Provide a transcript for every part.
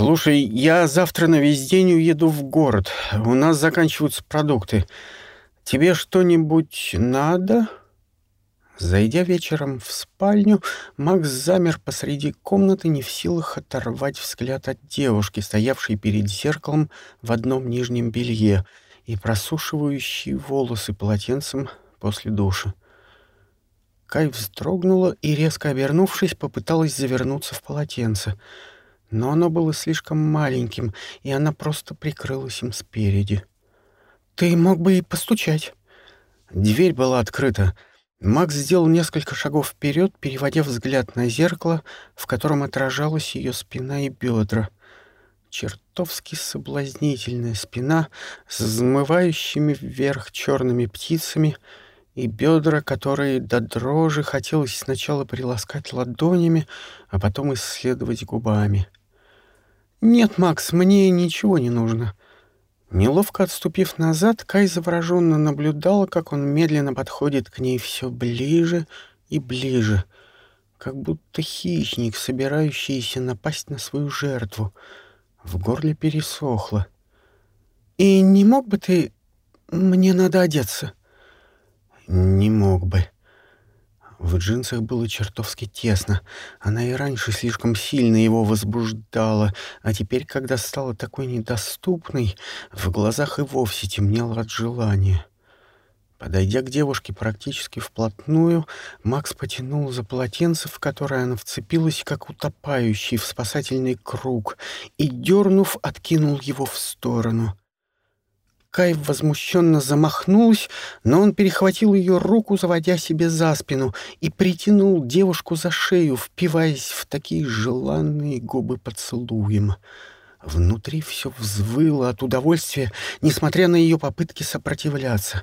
«Слушай, я завтра на весь день уеду в город. У нас заканчиваются продукты. Тебе что-нибудь надо?» Зайдя вечером в спальню, Макс замер посреди комнаты, не в силах оторвать взгляд от девушки, стоявшей перед зеркалом в одном нижнем белье и просушивающей волосы полотенцем после душа. Кай вздрогнула и, резко обернувшись, попыталась завернуться в полотенце. Но оно было слишком маленьким, и она просто прикрылась им спереди. «Ты мог бы и постучать». Дверь была открыта — Макс сделал несколько шагов вперед, переводя взгляд на зеркало, в котором отражалась ее спина и бедра. Чертовски соблазнительная спина с взмывающими вверх черными птицами и бедра, которые до дрожи хотелось сначала приласкать ладонями, а потом исследовать губами. «Нет, Макс, мне ничего не нужно», Неловко отступив назад, Кай завороженно наблюдала, как он медленно подходит к ней все ближе и ближе, как будто хищник, собирающийся напасть на свою жертву. В горле пересохло. «И не мог бы ты... Мне надо одеться?» «Не мог бы», в джинсах было чертовски тесно. Она и раньше слишком сильно его возбуждала, а теперь, когда стала такой недоступной, в глазах и вовсе темнело от желания. Подойдя к девушке практически вплотную, Макс потянул за полотенце, в которое она вцепилась, как утопающий в спасательный круг, и, дернув, откинул его в сторону. Кай возмущенно замахнулась, но он перехватил ее руку, заводя себе за спину, и притянул девушку за шею, впиваясь в такие желанные губы поцелуем. Внутри все взвыло от удовольствия, несмотря на ее попытки сопротивляться.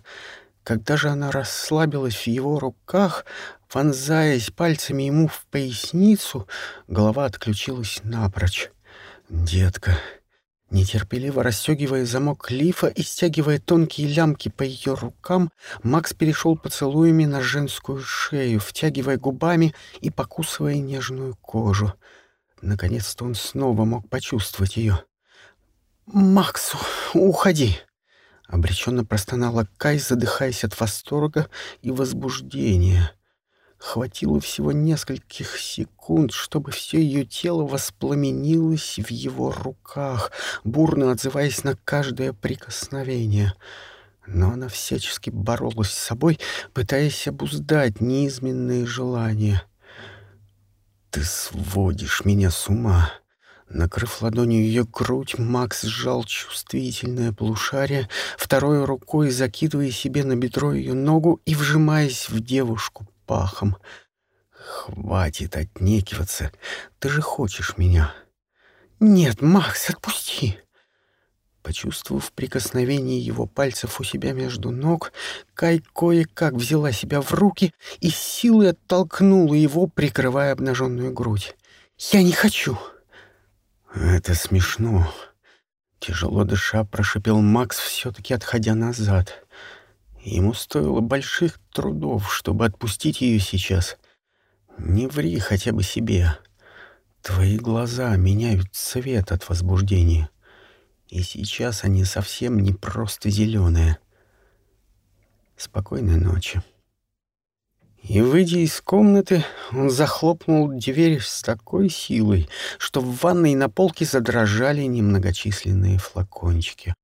Когда же она расслабилась в его руках, вонзаясь пальцами ему в поясницу, голова отключилась напрочь. «Детка, Нетерпеливо расстегивая замок лифа и стягивая тонкие лямки по ее рукам, Макс перешел поцелуями на женскую шею, втягивая губами и покусывая нежную кожу. Наконец-то он снова мог почувствовать ее. «Максу, уходи!» Обреченно простонала Кай, задыхаясь от восторга и возбуждения. Хватило всего нескольких секунд, чтобы все ее тело воспламенилось в его руках, бурно отзываясь на каждое прикосновение. Но она всячески боролась с собой, пытаясь обуздать неизменные желания. «Ты сводишь меня с ума!» Накрыв ладонью ее грудь, Макс сжал чувствительное полушарие, второй рукой закидывая себе на бедро ее ногу и вжимаясь в девушку пахом. «Хватит отнекиваться. Ты же хочешь меня». «Нет, Макс, отпусти!» Почувствовав прикосновение его пальцев у себя между ног, Кай кое-как взяла себя в руки и силой оттолкнула его, прикрывая обнаженную грудь. «Я не хочу!» «Это смешно!» Тяжело дыша, прошипел Макс, все-таки отходя назад. Ему стоило больших трудов, чтобы отпустить ее сейчас. Не ври хотя бы себе. Твои глаза меняют цвет от возбуждения. И сейчас они совсем не просто зеленые. Спокойной ночи. И, выйдя из комнаты, он захлопнул дверь с такой силой, что в ванной на полке задрожали немногочисленные флакончики.